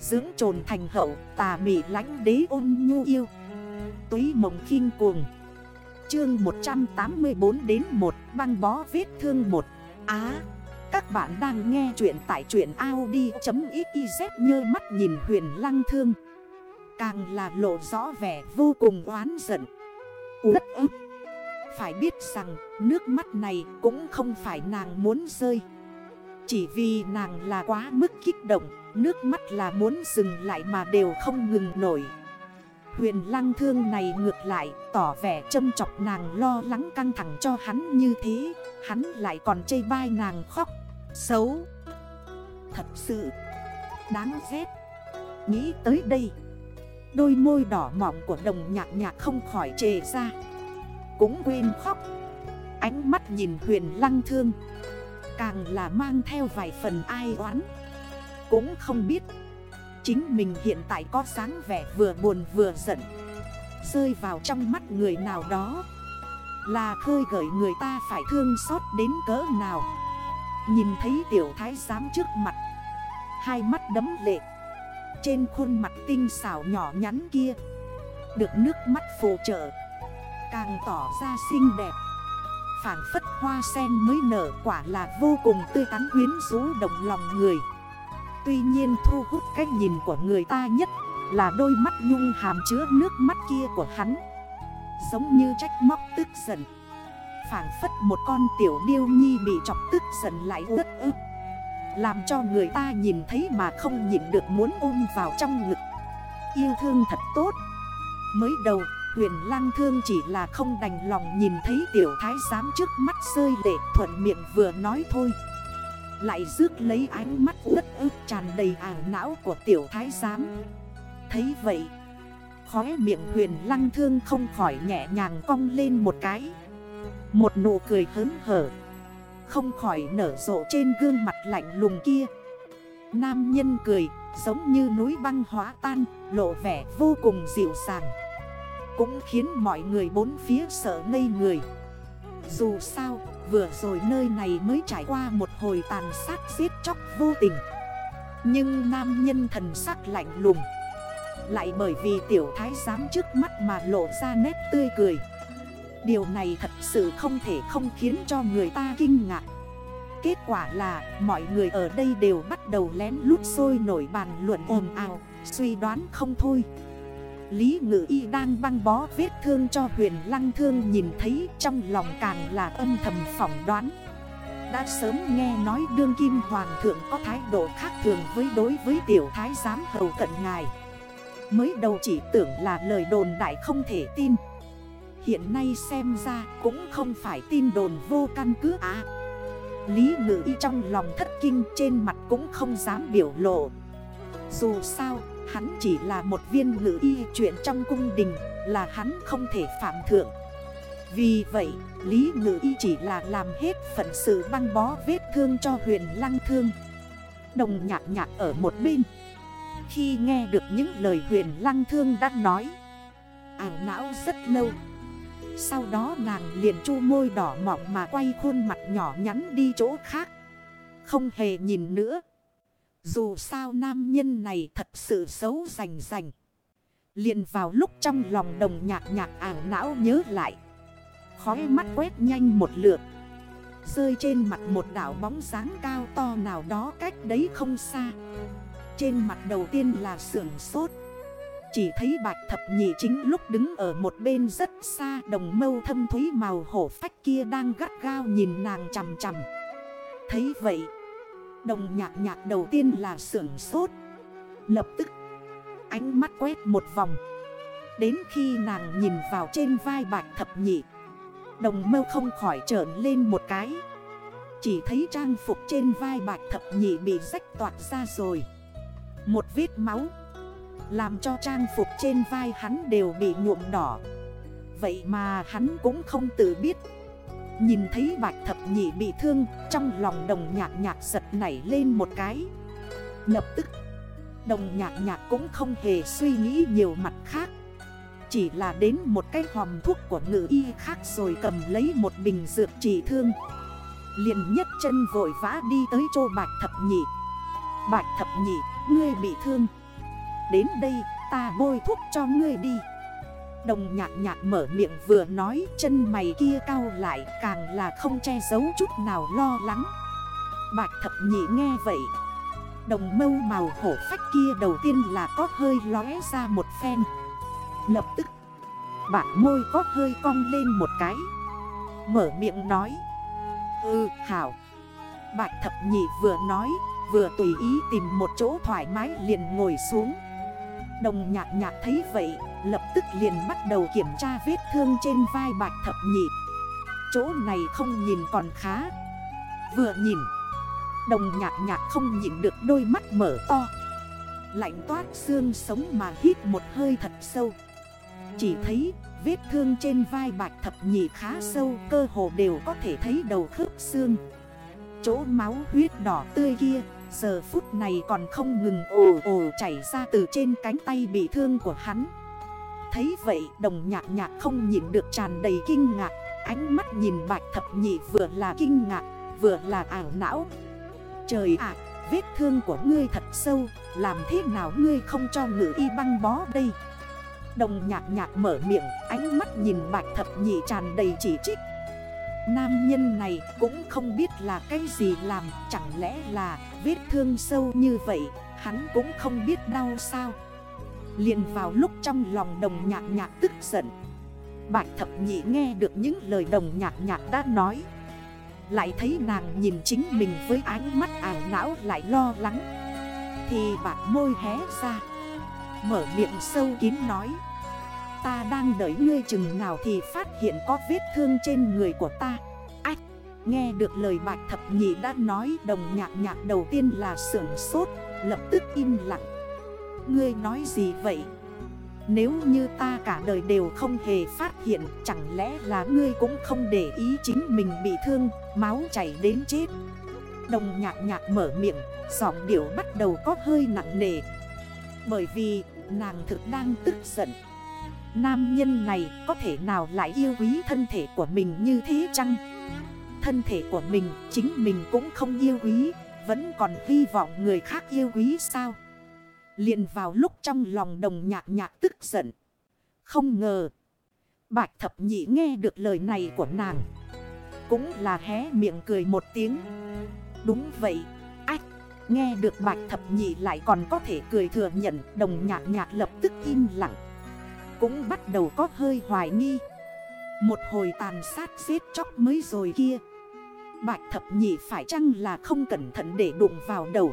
Dưỡng trồn thành hậu, tà mị lánh đế ôn nhu yêu. Túy mộng khinh cuồng. Chương 184 đến 1 băng bó vết thương 1 Á, Các bạn đang nghe chuyện tại truyện Audi.xyz nhơ mắt nhìn huyền lăng thương. Càng là lộ rõ vẻ vô cùng oán giận. Út ức. Phải biết rằng, nước mắt này cũng không phải nàng muốn rơi. Chỉ vì nàng là quá mức kích động Nước mắt là muốn dừng lại mà đều không ngừng nổi. Huyền lăng thương này ngược lại, tỏ vẻ châm chọc nàng lo lắng căng thẳng cho hắn như thế, Hắn lại còn chây bai nàng khóc. Xấu. Thật sự. Đáng ghét. Nghĩ tới đây. Đôi môi đỏ mỏng của đồng nhạc nhạc không khỏi trề ra. Cũng quên khóc. Ánh mắt nhìn huyền lăng thương. Càng là mang theo vài phần ai oán. Cũng không biết. Chính mình hiện tại có sáng vẻ vừa buồn vừa giận. Rơi vào trong mắt người nào đó. Là khơi gợi người ta phải thương xót đến cỡ nào. Nhìn thấy tiểu thái giám trước mặt. Hai mắt đấm lệ. Trên khuôn mặt tinh xảo nhỏ nhắn kia. Được nước mắt phù trợ. Càng tỏ ra xinh đẹp. Phản phất hoa sen mới nở quả là vô cùng tươi tắn quyến rũ động lòng người. Tuy nhiên thu hút cái nhìn của người ta nhất Là đôi mắt nhung hàm chứa nước mắt kia của hắn. Giống như trách móc tức giận. Phản phất một con tiểu điêu nhi bị chọc tức giận lại ướt ức. Làm cho người ta nhìn thấy mà không nhìn được muốn ôm vào trong ngực. Yêu thương thật tốt. Mới đầu, huyền lang thương chỉ là không đành lòng nhìn thấy tiểu thái giám trước mắt rơi lệ thuận miệng vừa nói thôi lại rước lấy ánh mắt đất ức tràn đầy ảo não của tiểu thái giám. Thấy vậy, Khóe miệng huyền lăng thương không khỏi nhẹ nhàng cong lên một cái. Một nụ cười hớn hở, Không khỏi nở rộ trên gương mặt lạnh lùng kia. Nam nhân cười, giống như núi băng hóa tan, Lộ vẻ vô cùng dịu dàng. Cũng khiến mọi người bốn phía sợ ngây người. Dù sao, Vừa rồi nơi này mới trải qua một hồi tàn sát giết chóc vô tình. Nhưng nam nhân thần sắc lạnh lùng. Lại bởi vì tiểu thái giám trước mắt mà lộ ra nét tươi cười. Điều này thật sự không thể không khiến cho người ta kinh ngạc. Kết quả là, mọi người ở đây đều bắt đầu lén lút sôi nổi bàn luận ồn ào, Suy đoán không thôi. Lý ngự y đang băng bó vết thương cho huyền lăng thương nhìn thấy trong lòng càng là âm thầm phỏng đoán. Đã sớm nghe nói đương kim hoàng thượng có thái độ khác thường với đối với tiểu thái giám hầu cận ngài. Mới đầu chỉ tưởng là lời đồn đại không thể tin. Hiện nay xem ra cũng không phải tin đồn vô căn cứ á Lý ngự y trong lòng thất kinh trên mặt cũng không dám biểu lộ. Dù sao Hắn chỉ là một viên ngữ y chuyện trong cung đình là hắn không thể phạm thượng. Vì vậy, Lý ngữ y chỉ là làm hết phận sự băng bó vết thương cho huyền lăng thương. Đồng nhạc nhạc ở một bên. Khi nghe được những lời huyền lăng thương đã nói, Ảo não rất lâu. Sau đó nàng liền chu môi đỏ mọng mà quay khuôn mặt nhỏ nhắn đi chỗ khác. Không hề nhìn nữa dù sao nam nhân này thật sự xấu rành rành. liền vào lúc trong lòng đồng nhạc nhạc ảo não nhớ lại. Khói mắt quét nhanh một lượt. Rơi trên mặt một đảo bóng dáng cao to nào đó cách đấy không xa. Trên mặt đầu tiên là sưởng sốt. Chỉ thấy bạch thập nhị chính lúc đứng ở một bên rất xa đồng mâu thâm thúy màu hổ phách kia đang gắt gao nhìn nàng chằm chằm. Thấy vậy Đồng nhạc nhạc đầu tiên là sưởng sốt. Lập tức, Ánh mắt quét một vòng. Đến khi nàng nhìn vào trên vai bạch thập nhị, Đồng mâu không khỏi trởn lên một cái. Chỉ thấy trang phục trên vai bạch thập nhị bị rách toạt ra rồi. Một vết máu, Làm cho trang phục trên vai hắn đều bị nhuộm đỏ. Vậy mà hắn cũng không tự biết Nhìn thấy bạch thập nhị bị thương Trong lòng đồng nhạc nhạc giật nảy lên một cái. Lập tức Đồng nhạc nhạc cũng không hề suy nghĩ nhiều mặt khác. Chỉ là đến một cái hòm thuốc của ngự y khác Rồi cầm lấy một bình dược trị thương. Liền nhất chân vội vã đi tới chỗ bạch thập nhị. Bạch thập nhị, ngươi bị thương. Đến đây ta bôi thuốc cho ngươi đi. Đồng nhạc nhạc mở miệng vừa nói, chân mày kia cao lại, càng là không che giấu chút nào lo lắng. Bạch thập nhị nghe vậy, Đồng mâu màu hổ phách kia đầu tiên là có hơi lóe ra một phen. Lập tức, Bạc môi có hơi cong lên một cái. Mở miệng nói Ừ hảo. Bạch thập nhị vừa nói, Vừa tùy ý tìm một chỗ thoải mái liền ngồi xuống. Đồng nhạc nhạc thấy vậy, Lập tức liền bắt đầu kiểm tra vết thương trên vai bạch thập nhị. Chỗ này không nhìn còn khá. Vừa nhìn, Đồng nhạc nhạc không nhìn được đôi mắt mở to. Lạnh toát xương sống mà hít một hơi thật sâu. Chỉ thấy vết thương trên vai bạch thập nhị khá sâu, Cơ hồ đều có thể thấy đầu khớp xương. Chỗ máu huyết đỏ tươi kia Giờ phút này còn không ngừng ồ ồ chảy ra từ trên cánh tay bị thương của hắn. Thấy vậy, đồng nhạc nhạc không nhìn được tràn đầy kinh ngạc. Ánh mắt nhìn bạch thập nhị vừa là kinh ngạc, vừa là ảo não. Trời ạ, vết thương của ngươi thật sâu, Làm thế nào ngươi không cho ngữ y băng bó đây? Đồng nhạc nhạc mở miệng, Ánh mắt nhìn bạch thập nhị tràn đầy chỉ trích. Nam nhân này cũng không biết là cái gì làm, Chẳng lẽ là vết thương sâu như vậy, Hắn cũng không biết đau sao? Liền vào lúc trong lòng đồng nhạc nhạc tức giận. Bạch thập nhị nghe được những lời đồng nhạc nhạc đã nói, Lại thấy nàng nhìn chính mình với ánh mắt ảo não lại lo lắng. Thì bạc môi hé ra, Mở miệng sâu kín nói Ta đang đợi ngươi chừng nào thì phát hiện có vết thương trên người của ta. Ách, Nghe được lời bạch thập nhị đã nói, Đồng nhạc nhạc đầu tiên là sưởng sốt, Lập tức im lặng. Ngươi nói gì vậy? Nếu như ta cả đời đều không hề phát hiện, Chẳng lẽ là ngươi cũng không để ý chính mình bị thương, Máu chảy đến chết? Đồng nhạc nhạc mở miệng, Giọng điệu bắt đầu có hơi nặng nề. Bởi vì, nàng thực đang tức giận. Nam nhân này có thể nào lại yêu quý thân thể của mình như thế chăng? Thân thể của mình, chính mình cũng không yêu quý, Vẫn còn hy vọng người khác yêu quý sao? Liền vào lúc trong lòng đồng nhạc nhạc tức giận. Không ngờ, Bạch thập nhị nghe được lời này của nàng. Cũng là hé miệng cười một tiếng. Đúng vậy, Ách, Nghe được bạch thập nhị lại còn có thể cười thừa nhận, Đồng nhạc nhạc lập tức im lặng cũng bắt đầu có hơi hoài nghi. Một hồi tàn sát giết chóc mới rồi kia. Bạch thập nhị phải chăng là không cẩn thận để đụng vào đầu?